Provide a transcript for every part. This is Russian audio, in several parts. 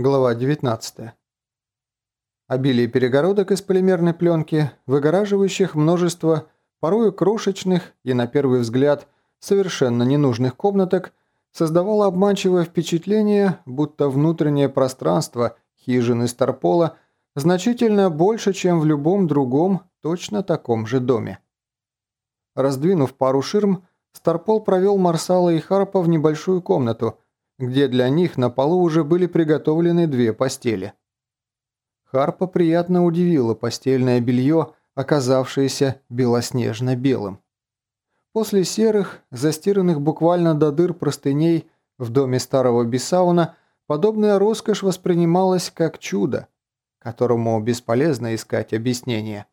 Глава 19. Обилие перегородок из полимерной пленки, выгораживающих множество, порою крошечных и, на первый взгляд, совершенно ненужных комнаток, создавало обманчивое впечатление, будто внутреннее пространство хижины Старпола значительно больше, чем в любом другом, точно таком же доме. Раздвинув пару ширм, Старпол провел Марсала и Харпа в небольшую комнату – где для них на полу уже были приготовлены две постели. Харпа приятно удивило постельное белье, оказавшееся белоснежно-белым. После серых, застиранных буквально до дыр простыней в доме старого Бесауна подобная роскошь воспринималась как чудо, которому бесполезно искать объяснение.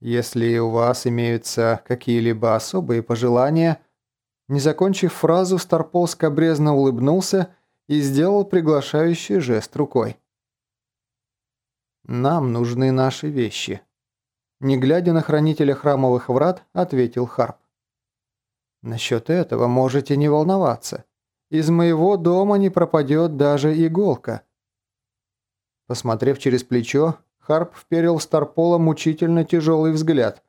Если у вас имеются какие-либо особые пожелания – не закончив фразу, Старпол скобрезно улыбнулся и сделал приглашающий жест рукой. «Нам нужны наши вещи», – не глядя на хранителя храмовых врат, ответил Харп. «Насчет этого можете не волноваться. Из моего дома не пропадет даже иголка». Посмотрев через плечо, Харп вперил Старпола мучительно тяжелый взгляд.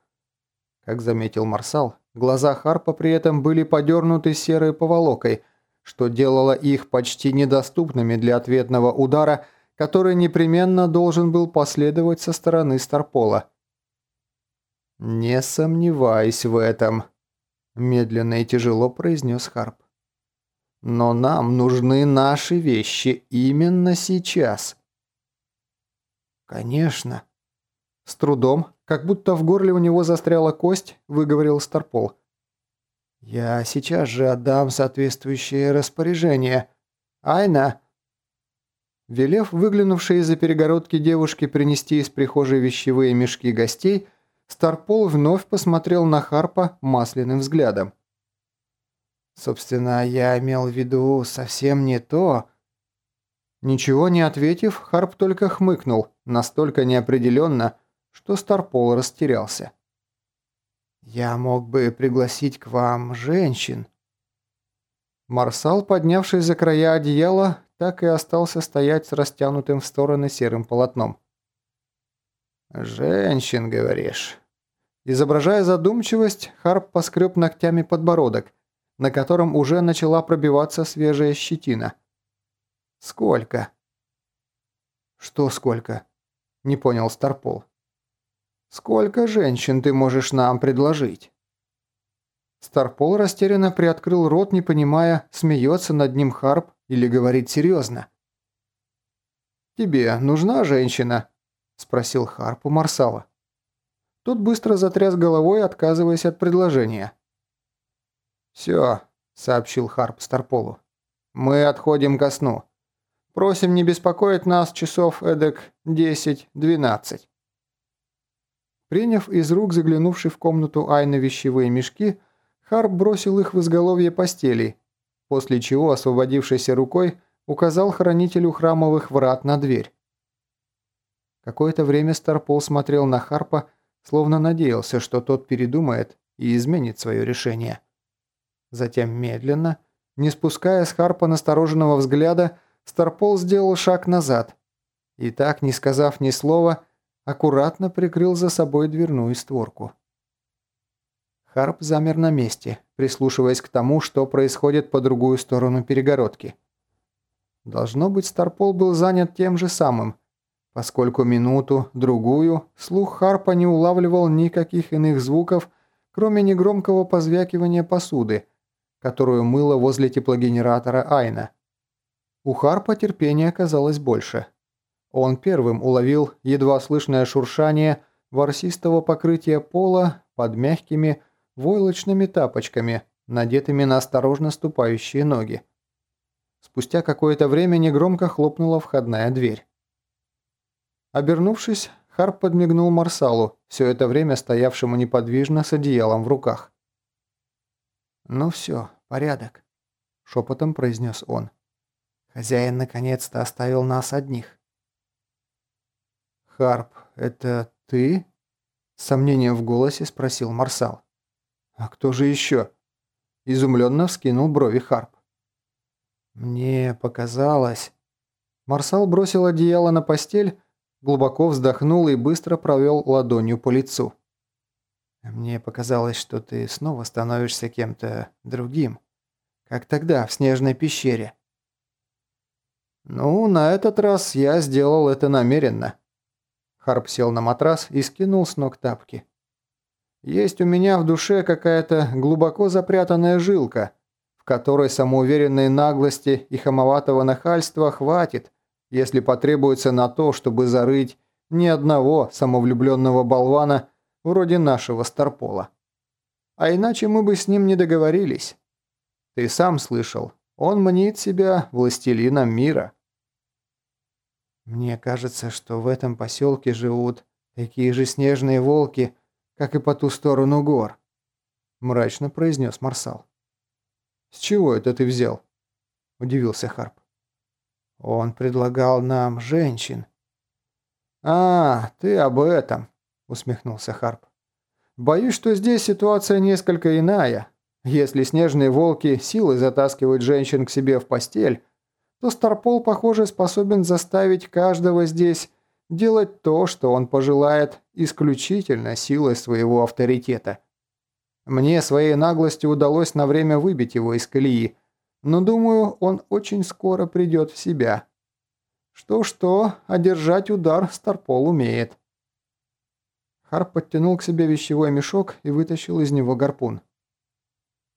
Как заметил Марсал, Глаза Харпа при этом были подернуты серой поволокой, что делало их почти недоступными для ответного удара, который непременно должен был последовать со стороны Старпола. «Не сомневаюсь в этом», – медленно и тяжело произнес Харп. «Но нам нужны наши вещи именно сейчас». «Конечно». С трудом, как будто в горле у него застряла кость, выговорил Старпол. «Я сейчас же отдам соответствующее распоряжение. Айна!» Велев выглянувшей из-за перегородки девушке принести из прихожей вещевые мешки гостей, Старпол вновь посмотрел на Харпа масляным взглядом. «Собственно, я имел в виду совсем не то...» Ничего не ответив, Харп только хмыкнул, настолько неопределенно, что Старпол растерялся. «Я мог бы пригласить к вам женщин». Марсал, поднявшись за края одеяла, так и остался стоять с растянутым в стороны серым полотном. «Женщин, говоришь?» Изображая задумчивость, Харп поскреб ногтями подбородок, на котором уже начала пробиваться свежая щетина. «Сколько?» «Что сколько?» – не понял Старпол. Сколько женщин ты можешь нам предложить?» Старпол растерянно приоткрыл рот, не понимая, смеется над ним Харп или говорит серьезно. «Тебе нужна женщина?» – спросил Харп у Марсала. Тот быстро затряс головой, отказываясь от предложения. «Все», – сообщил Харп Старполу. «Мы отходим ко сну. Просим не беспокоить нас часов эдак 10-12». Приняв из рук заглянувший в комнату Айна вещевые мешки, Харп бросил их в изголовье постели, после чего, освободившейся рукой, указал хранителю храмовых врат на дверь. Какое-то время Старпол смотрел на Харпа, словно надеялся, что тот передумает и изменит свое решение. Затем медленно, не спуская с Харпа настороженного взгляда, Старпол сделал шаг назад и так, не сказав ни слова, аккуратно прикрыл за собой дверную створку. Харп замер на месте, прислушиваясь к тому, что происходит по другую сторону перегородки. Должно быть, Старпол был занят тем же самым, поскольку минуту, другую, слух Харпа не улавливал никаких иных звуков, кроме негромкого позвякивания посуды, которую мыло возле теплогенератора Айна. У Харпа терпения оказалось больше – он первым уловил едва слышное шуршание ворсистого покрытия пола под мягкими войлочными тапочками, надетыми на осторожно ступающие ноги. Спустя какое-то время негромко хлопнула входная дверь. Обернувшись, Харп подмигнул Марсалу, все это время стоявшему неподвижно с одеялом в руках. «Ну все, порядок», – шепотом произнес он. «Хозяин наконец-то оставил нас одних». «Харп, это ты?» С сомнением в голосе спросил Марсал. «А кто же еще?» Изумленно вскинул брови Харп. «Мне показалось...» Марсал бросил одеяло на постель, глубоко вздохнул и быстро провел ладонью по лицу. «Мне показалось, что ты снова становишься кем-то другим, как тогда в снежной пещере». «Ну, на этот раз я сделал это намеренно». Харп сел на матрас и скинул с ног тапки. «Есть у меня в душе какая-то глубоко запрятанная жилка, в которой самоуверенной наглости и хамоватого нахальства хватит, если потребуется на то, чтобы зарыть ни одного самовлюбленного болвана вроде нашего Старпола. А иначе мы бы с ним не договорились. Ты сам слышал, он мнит себя властелином мира. Мне кажется, что в этом поселке живут такие же снежные волки, как и по ту сторону гор, мрачно произнес Марсал. С чего это ты взял? удивился Харп. Он предлагал нам женщин. А, ты об этом, усмехнулся Харп. Боюсь, что здесь ситуация несколько иная. Если снежные волки силой затаскивают женщин к себе в постель, то Старпол, похоже, способен заставить каждого здесь делать то, что он пожелает, исключительно силой своего авторитета. Мне своей наглостью удалось на время выбить его из колеи, но думаю, он очень скоро придет в себя. Что-что, одержать удар Старпол умеет. Харп подтянул к себе вещевой мешок и вытащил из него гарпун.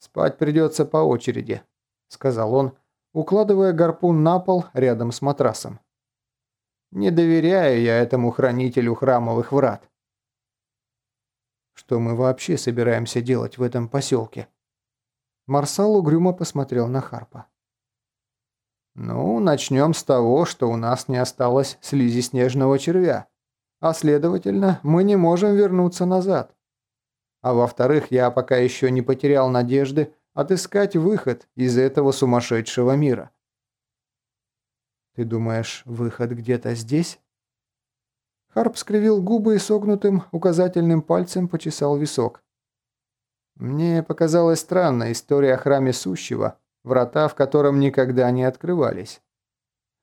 «Спать придется по очереди», — сказал он, укладывая гарпун на пол рядом с матрасом. «Не доверяю я этому хранителю храмовых врат». «Что мы вообще собираемся делать в этом поселке?» Марсал угрюмо посмотрел на Харпа. «Ну, начнем с того, что у нас не осталось слизи снежного червя а следовательно, мы не можем вернуться назад. А во-вторых, я пока еще не потерял надежды отыскать выход из этого сумасшедшего мира. Ты думаешь, выход где-то здесь? Харп скривил губы и согнутым указательным пальцем почесал висок. Мне показалась странная история о храме сущего, врата в котором никогда не открывались.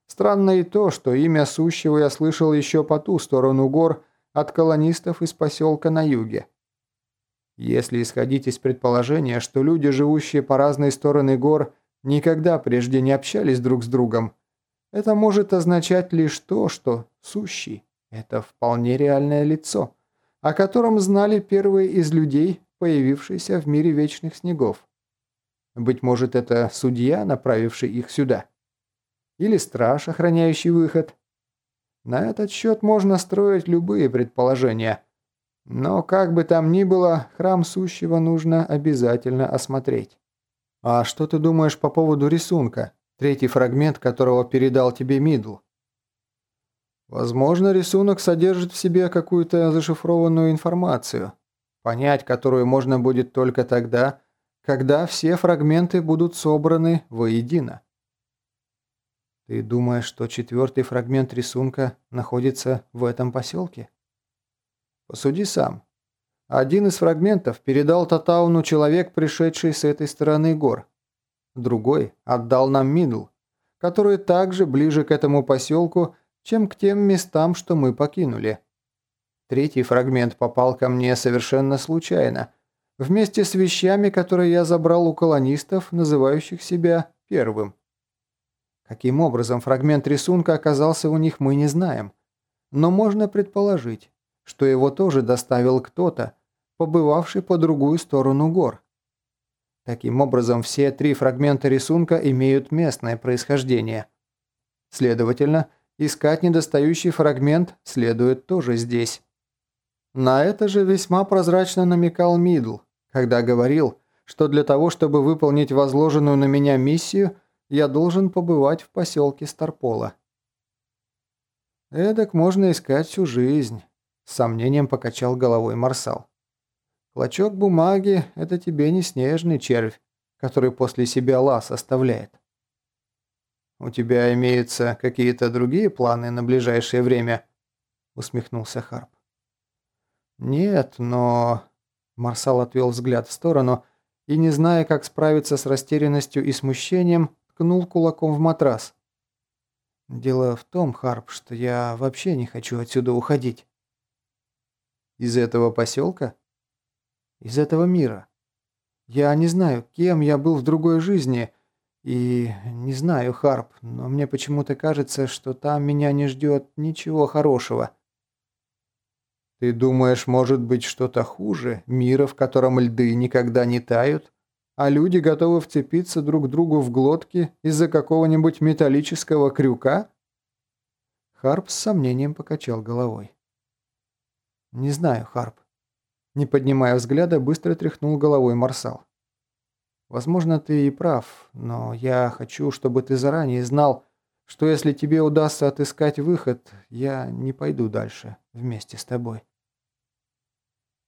Странно и то, что имя сущего я слышал еще по ту сторону гор от колонистов из поселка на юге. Если исходить из предположения, что люди, живущие по разные стороны гор, никогда прежде не общались друг с другом, это может означать лишь то, что сущий – это вполне реальное лицо, о котором знали первые из людей, появившиеся в мире вечных снегов. Быть может, это судья, направивший их сюда. Или страж, охраняющий выход. На этот счет можно строить любые предположения. Но как бы там ни было, храм сущего нужно обязательно осмотреть. А что ты думаешь по поводу рисунка, третий фрагмент которого передал тебе Мидл? Возможно, рисунок содержит в себе какую-то зашифрованную информацию, понять которую можно будет только тогда, когда все фрагменты будут собраны воедино. Ты думаешь, что четвертый фрагмент рисунка находится в этом поселке? Посуди сам. Один из фрагментов передал Татауну человек, пришедший с этой стороны гор. Другой отдал нам Мидл, который также ближе к этому поселку, чем к тем местам, что мы покинули. Третий фрагмент попал ко мне совершенно случайно, вместе с вещами, которые я забрал у колонистов, называющих себя первым. Каким образом фрагмент рисунка оказался у них, мы не знаем. Но можно предположить, что его тоже доставил кто-то, побывавший по другую сторону гор. Таким образом, все три фрагмента рисунка имеют местное происхождение. Следовательно, искать недостающий фрагмент следует тоже здесь. На это же весьма прозрачно намекал Мидл, когда говорил, что для того, чтобы выполнить возложенную на меня миссию – я должен побывать в поселке Старпола. Эдак можно искать всю жизнь, с сомнением покачал головой Марсал. Клочок бумаги – это тебе не снежный червь, который после себя лаз оставляет. «У тебя имеются какие-то другие планы на ближайшее время?» – усмехнулся Харп. «Нет, но...» Марсал отвел взгляд в сторону и, не зная, как справиться с растерянностью и смущением, ткнул кулаком в матрас. Дело в том, Харп, что я вообще не хочу отсюда уходить. Из этого поселка? Из этого мира. Я не знаю, кем я был в другой жизни, и не знаю, Харп, но мне почему-то кажется, что там меня не ждет ничего хорошего. Ты думаешь, может быть что-то хуже? Мира, в котором льды никогда не тают? А люди готовы вцепиться друг другу в глотки из-за какого-нибудь металлического крюка? Харп с сомнением покачал головой. «Не знаю, Харп». Не поднимая взгляда, быстро тряхнул головой Марсал. «Возможно, ты и прав, но я хочу, чтобы ты заранее знал, что если тебе удастся отыскать выход, я не пойду дальше вместе с тобой».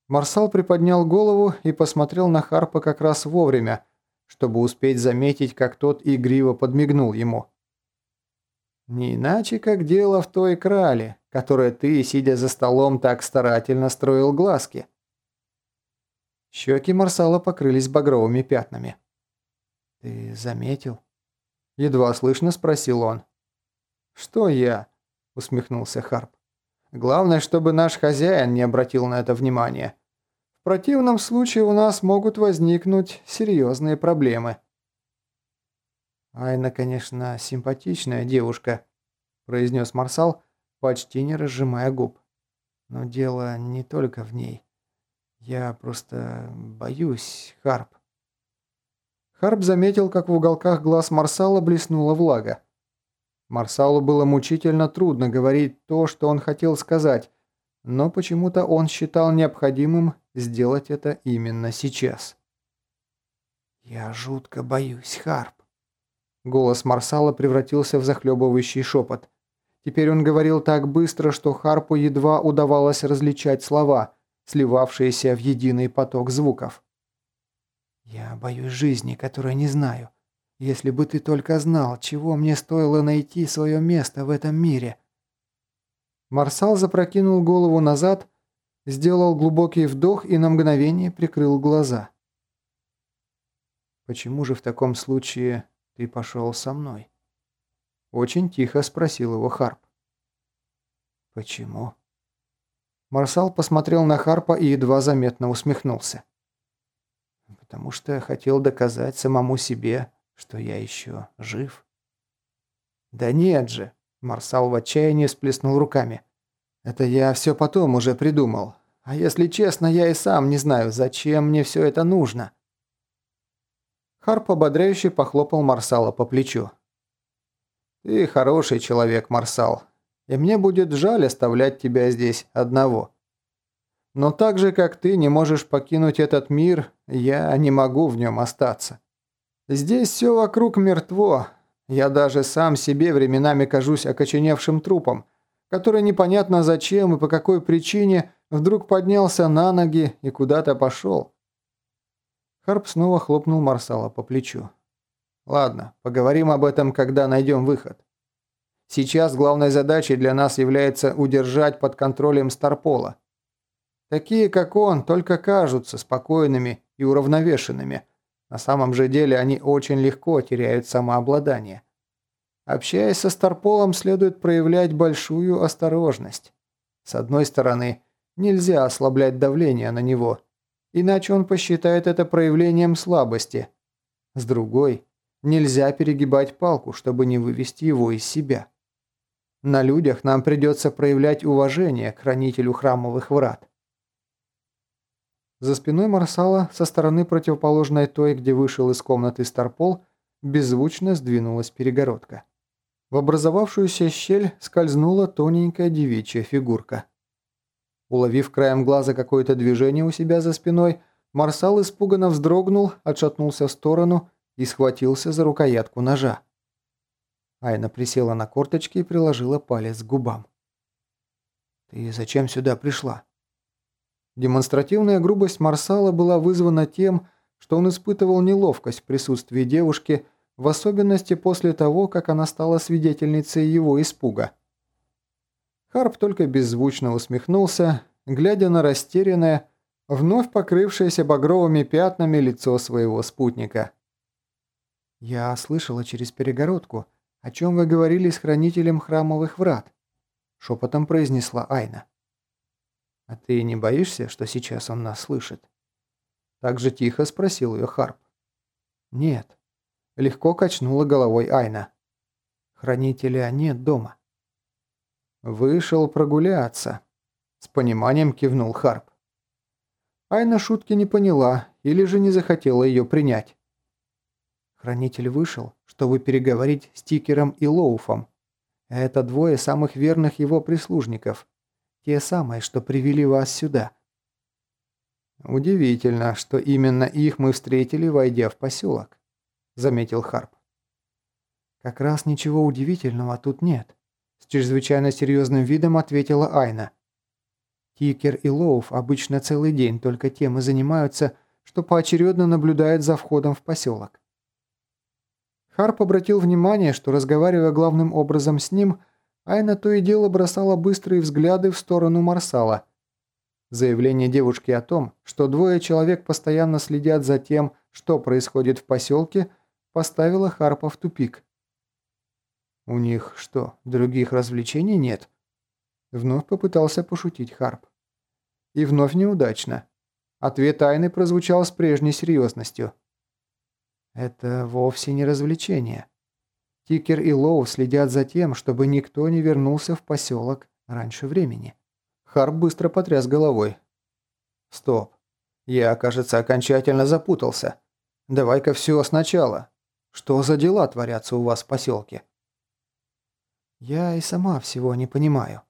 Марсал приподнял голову и посмотрел на Харпа как раз вовремя, чтобы успеть заметить, как тот игриво подмигнул ему. «Не иначе, как дело в той крале, которой ты, сидя за столом, так старательно строил глазки». Щеки Марсала покрылись багровыми пятнами. «Ты заметил?» Едва слышно спросил он. «Что я?» – усмехнулся Харп. «Главное, чтобы наш хозяин не обратил на это внимания. В противном случае у нас могут возникнуть серьезные проблемы». «Айна, конечно, симпатичная девушка», – произнес Марсал, почти не разжимая губ. «Но дело не только в ней. Я просто боюсь, Харп». Харп заметил, как в уголках глаз Марсала блеснула влага. Марсалу было мучительно трудно говорить то, что он хотел сказать, но почему-то он считал необходимым сделать это именно сейчас. «Я жутко боюсь, Харп». Голос Марсала превратился в захлебывающий шепот. Теперь он говорил так быстро, что Харпу едва удавалось различать слова, сливавшиеся в единый поток звуков. «Я боюсь жизни, которой не знаю. Если бы ты только знал, чего мне стоило найти свое место в этом мире». Марсал запрокинул голову назад, сделал глубокий вдох и на мгновение прикрыл глаза. «Почему же в таком случае ты пошел со мной?» Очень тихо спросил его Харп. «Почему?» Марсал посмотрел на Харпа и едва заметно усмехнулся потому что я хотел доказать самому себе, что я еще жив. «Да нет же!» – Марсал в отчаянии сплеснул руками. «Это я все потом уже придумал. А если честно, я и сам не знаю, зачем мне все это нужно». Харп ободряюще похлопал Марсала по плечу. «Ты хороший человек, Марсал, и мне будет жаль оставлять тебя здесь одного». Но так же, как ты не можешь покинуть этот мир, я не могу в нем остаться. Здесь все вокруг мертво. Я даже сам себе временами кажусь окоченевшим трупом, который непонятно зачем и по какой причине вдруг поднялся на ноги и куда-то пошел. Харп снова хлопнул Марсала по плечу. «Ладно, поговорим об этом, когда найдем выход. Сейчас главной задачей для нас является удержать под контролем Старпола. Такие, как он, только кажутся спокойными и уравновешенными. На самом же деле они очень легко теряют самообладание. Общаясь со Старполом, следует проявлять большую осторожность. С одной стороны, нельзя ослаблять давление на него, иначе он посчитает это проявлением слабости. С другой, нельзя перегибать палку, чтобы не вывести его из себя. На людях нам придется проявлять уважение к хранителю храмовых врат. За спиной Марсала, со стороны противоположной той, где вышел из комнаты Старпол, беззвучно сдвинулась перегородка. В образовавшуюся щель скользнула тоненькая девичья фигурка. Уловив краем глаза какое-то движение у себя за спиной, Марсал испуганно вздрогнул, отшатнулся в сторону и схватился за рукоятку ножа. Айна присела на корточки и приложила палец к губам. «Ты зачем сюда пришла?» Демонстративная грубость Марсала была вызвана тем, что он испытывал неловкость в присутствии девушки, в особенности после того, как она стала свидетельницей его испуга. Харп только беззвучно усмехнулся, глядя на растерянное, вновь покрывшееся багровыми пятнами лицо своего спутника. «Я слышала через перегородку, о чем вы говорили с хранителем храмовых врат?» – шепотом произнесла Айна. «А ты не боишься, что сейчас он нас слышит?» Так же тихо спросил ее Харп. «Нет», – легко качнула головой Айна. «Хранителя нет дома». «Вышел прогуляться», – с пониманием кивнул Харп. Айна шутки не поняла или же не захотела ее принять. Хранитель вышел, чтобы переговорить с Тикером и Лоуфом. Это двое самых верных его прислужников. Те самые, что привели вас сюда. Удивительно, что именно их мы встретили, войдя в поселок, заметил Харп. Как раз ничего удивительного тут нет, с чрезвычайно серьезным видом ответила Айна. Тикер и Лоуф обычно целый день только тем и занимаются, что поочередно наблюдают за входом в поселок. Харп обратил внимание, что, разговаривая главным образом с ним, Айна то и дело бросала быстрые взгляды в сторону Марсала. Заявление девушки о том, что двое человек постоянно следят за тем, что происходит в поселке, поставило Харпа в тупик. «У них что, других развлечений нет?» Вновь попытался пошутить Харп. И вновь неудачно. Ответ Айны прозвучал с прежней серьезностью. Это вовсе не развлечение. Тикер и Лоу следят за тем, чтобы никто не вернулся в поселок раньше времени. Харп быстро потряс головой. Стоп. Я, кажется, окончательно запутался. Давай-ка все сначала. Что за дела творятся у вас в поселке? Я и сама всего не понимаю.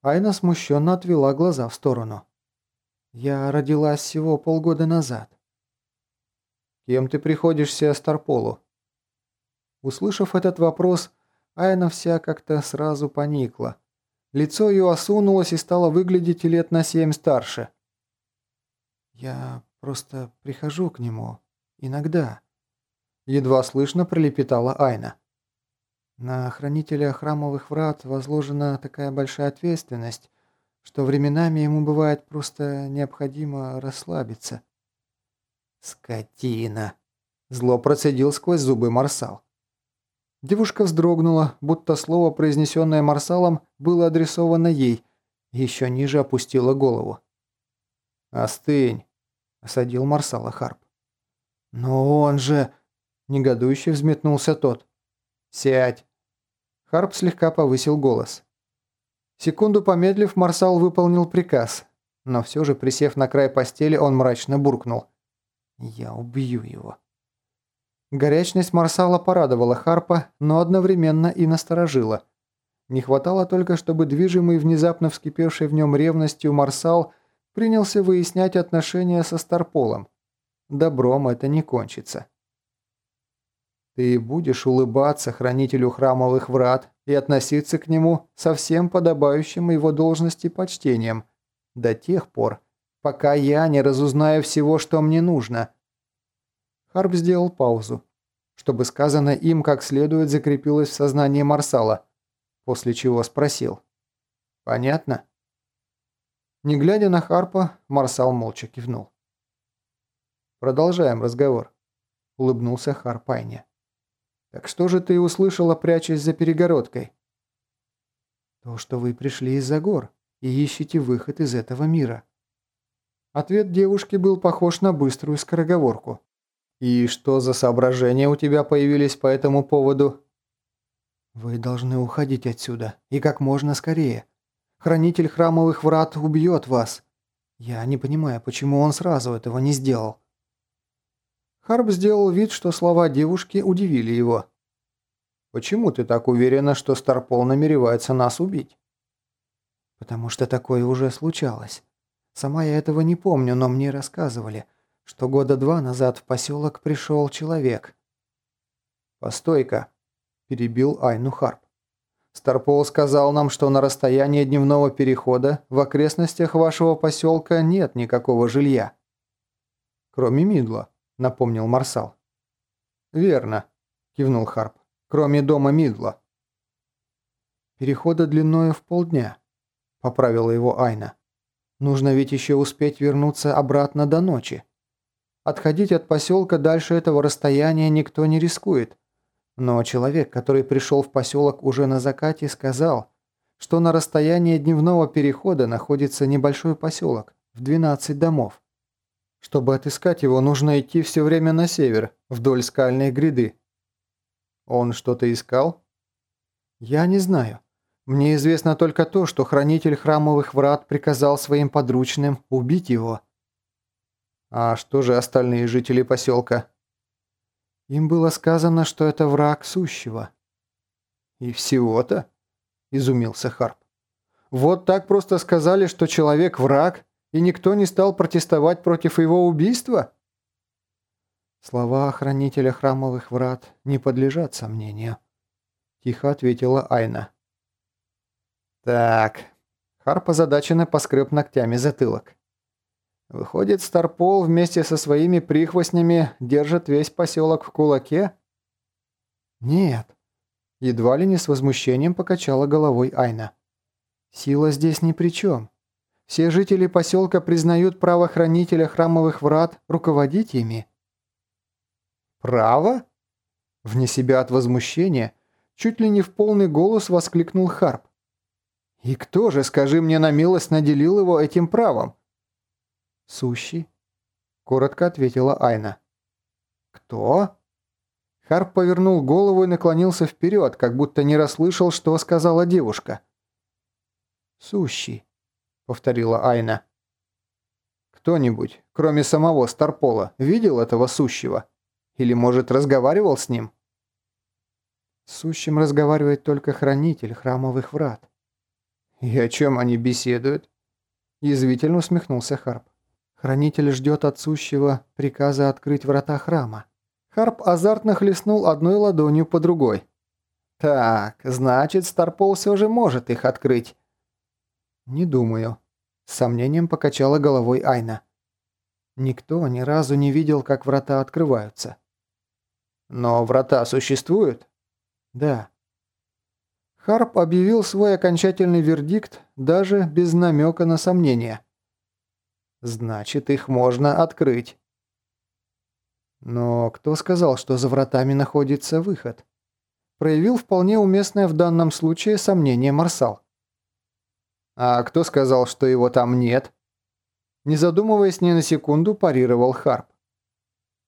Айна смущенно отвела глаза в сторону. «Я родилась всего полгода назад». «Кем ты приходишься Старполу?» Услышав этот вопрос, Айна вся как-то сразу поникла. Лицо ее осунулось и стало выглядеть лет на семь старше. «Я просто прихожу к нему. Иногда». Едва слышно пролепетала Айна. На хранителя храмовых врат возложена такая большая ответственность, что временами ему бывает просто необходимо расслабиться. «Скотина!» – зло процедил сквозь зубы Марсал. Девушка вздрогнула, будто слово, произнесенное Марсалом, было адресовано ей, еще ниже опустила голову. «Остынь!» – осадил Марсала Харп. «Но он же...» – негодующе взметнулся тот. «Сядь!» Харп слегка повысил голос. Секунду помедлив, Марсал выполнил приказ, но все же, присев на край постели, он мрачно буркнул. «Я убью его». Горячность Марсала порадовала Харпа, но одновременно и насторожила. Не хватало только, чтобы движимый внезапно вскипевший в нем ревностью Марсал принялся выяснять отношения со Старполом. Добром это не кончится. Ты будешь улыбаться хранителю храмовых врат и относиться к нему со всем подобающим его должности почтением до тех пор, пока я не разузнаю всего, что мне нужно». Харп сделал паузу, чтобы сказанное им как следует закрепилось в сознании Марсала, после чего спросил. «Понятно?» Не глядя на Харпа, Марсал молча кивнул. «Продолжаем разговор», — улыбнулся Харп Айне. «Так что же ты услышала, прячась за перегородкой?» «То, что вы пришли из-за гор и ищете выход из этого мира». Ответ девушки был похож на быструю скороговорку. «И что за соображения у тебя появились по этому поводу?» «Вы должны уходить отсюда, и как можно скорее. Хранитель храмовых врат убьет вас. Я не понимаю, почему он сразу этого не сделал». Харп сделал вид, что слова девушки удивили его. «Почему ты так уверена, что Старпол намеревается нас убить?» «Потому что такое уже случалось. Сама я этого не помню, но мне рассказывали, что года два назад в поселок пришел человек». «Постой-ка», – перебил Айну Харп. «Старпол сказал нам, что на расстоянии дневного перехода в окрестностях вашего поселка нет никакого жилья. Кроме Мидла». – напомнил Марсал. «Верно», – кивнул Харп. «Кроме дома Мидла». «Перехода длиною в полдня», – поправила его Айна. «Нужно ведь еще успеть вернуться обратно до ночи. Отходить от поселка дальше этого расстояния никто не рискует. Но человек, который пришел в поселок уже на закате, сказал, что на расстоянии дневного перехода находится небольшой поселок в 12 домов. Чтобы отыскать его, нужно идти все время на север, вдоль скальной гряды. Он что-то искал? Я не знаю. Мне известно только то, что хранитель храмовых врат приказал своим подручным убить его. А что же остальные жители поселка? Им было сказано, что это враг сущего. И всего-то? Изумился Харп. Вот так просто сказали, что человек враг, и никто не стал протестовать против его убийства? Слова хранителя храмовых врат не подлежат сомнению. Тихо ответила Айна. Так. Харп озадаченно поскреб ногтями затылок. Выходит, Старпол вместе со своими прихвостнями держит весь поселок в кулаке? Нет. Едва ли не с возмущением покачала головой Айна. Сила здесь ни при чем. Все жители поселка признают право хранителя храмовых врат руководить ими. «Право?» Вне себя от возмущения, чуть ли не в полный голос воскликнул Харп. «И кто же, скажи мне на милость, наделил его этим правом?» «Сущий», — коротко ответила Айна. «Кто?» Харп повернул голову и наклонился вперед, как будто не расслышал, что сказала девушка. «Сущий», — повторила Айна. «Кто-нибудь, кроме самого Старпола, видел этого сущего? Или, может, разговаривал с ним?» «С сущим разговаривает только хранитель храмовых врат», «И о чем они беседуют?» Язвительно усмехнулся Харп. «Хранитель ждет от сущего приказа открыть врата храма». Харп азартно хлестнул одной ладонью по другой. «Так, значит, Старпол все же может их открыть». «Не думаю», — с сомнением покачала головой Айна. «Никто ни разу не видел, как врата открываются». «Но врата существуют?» «Да». Харп объявил свой окончательный вердикт даже без намека на сомнение. «Значит, их можно открыть». Но кто сказал, что за вратами находится выход? Проявил вполне уместное в данном случае сомнение Марсал. «А кто сказал, что его там нет?» Не задумываясь ни на секунду, парировал Харп.